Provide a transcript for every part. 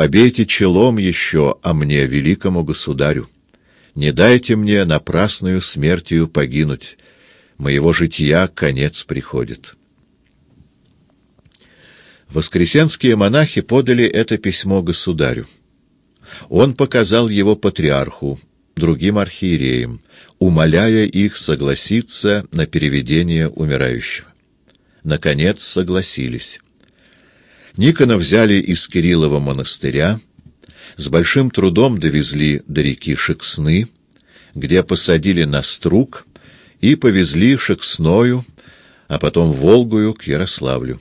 побейте челом еще о мне, великому государю. Не дайте мне напрасную смертью погинуть. Моего жития конец приходит». Воскресенские монахи подали это письмо государю. Он показал его патриарху, другим архиереям, умоляя их согласиться на переведение умирающего. Наконец согласились. Никона взяли из Кириллова монастыря, с большим трудом довезли до реки Шексны, где посадили на струк и повезли Шексною, а потом Волгую к Ярославлю.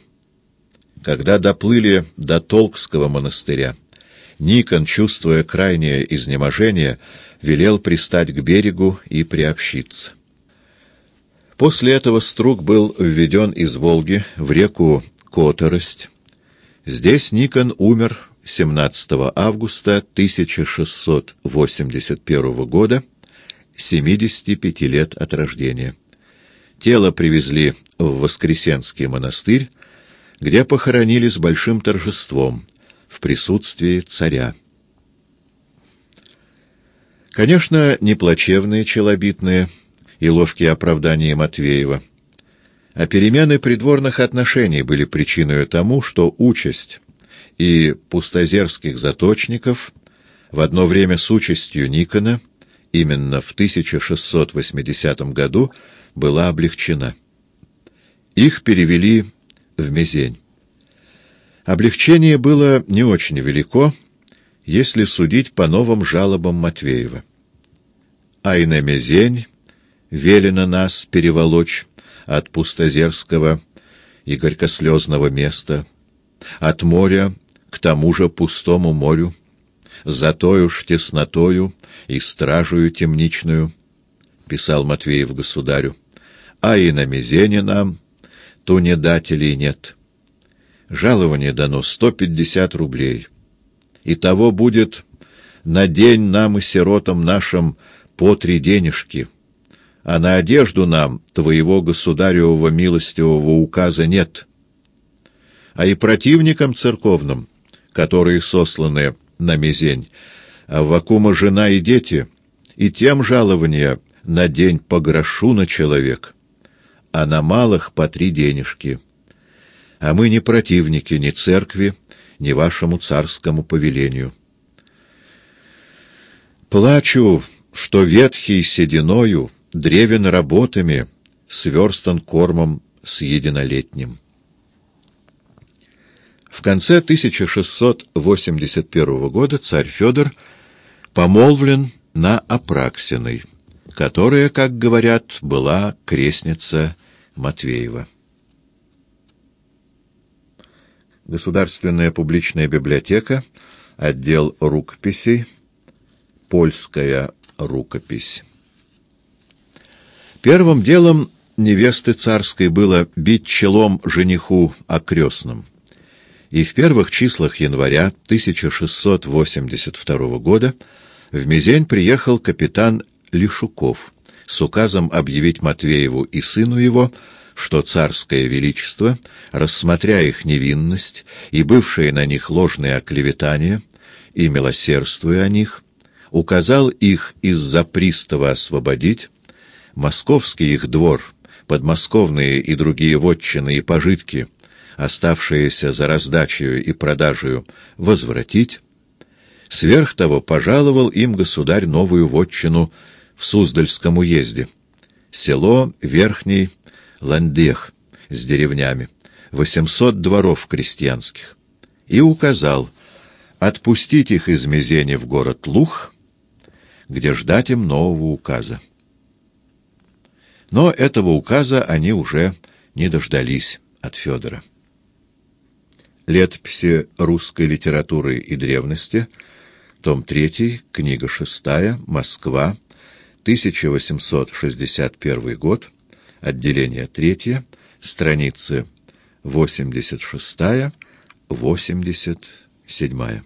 Когда доплыли до Толкского монастыря, Никон, чувствуя крайнее изнеможение, велел пристать к берегу и приобщиться. После этого струк был введен из Волги в реку Которость. Здесь Никон умер 17 августа 1681 года, 75 лет от рождения. Тело привезли в Воскресенский монастырь, где похоронили с большим торжеством в присутствии царя. Конечно, не плачевные челобитные и ловкие оправдания Матвеева, а перемены придворных отношений были причиной тому, что участь и пустозерских заточников в одно время с участью Никона именно в 1680 году была облегчена. Их перевели в Мезень. Облегчение было не очень велико, если судить по новым жалобам Матвеева. А и на Мезень велено нас переволочь от пустозерского и горькослезного места, от моря к тому же пустому морю, за тою ж теснотою и стражую темничную, писал Матвеев государю, а и на Мезене нам то недателей нет. Жалование дано сто пятьдесят рублей. И того будет на день нам и сиротам нашим по три денежки, а на одежду нам твоего государевого милостивого указа нет. А и противникам церковным, которые сосланы на мизень, а вакума жена и дети, и тем жалование на день по грошу на человек, а на малых по три денежки» а мы не противники ни церкви, ни вашему царскому повелению. Плачу, что ветхий сединою, древен работами, сверстан кормом с единолетним. В конце 1681 года царь Федор помолвлен на Апраксиной, которая, как говорят, была крестница Матвеева. Государственная публичная библиотека, отдел рукописей, польская рукопись. Первым делом невесты царской было бить челом жениху окрестным. И в первых числах января 1682 года в Мизень приехал капитан Лишуков с указом объявить Матвееву и сыну его что царское величество, рассмотря их невинность и бывшие на них ложные оклеветания, и милосердствуя о них, указал их из-за пристава освободить, московский их двор, подмосковные и другие вотчины и пожитки, оставшиеся за раздачею и продажею, возвратить, сверх того пожаловал им государь новую вотчину в Суздальском уезде, село Верхний Ландех с деревнями, восемьсот дворов крестьянских, и указал отпустить их из Мезени в город Лух, где ждать им нового указа. Но этого указа они уже не дождались от Федора. Летописи русской литературы и древности, том 3, книга 6, Москва, 1861 год, Отделение третье, страницы 86-87.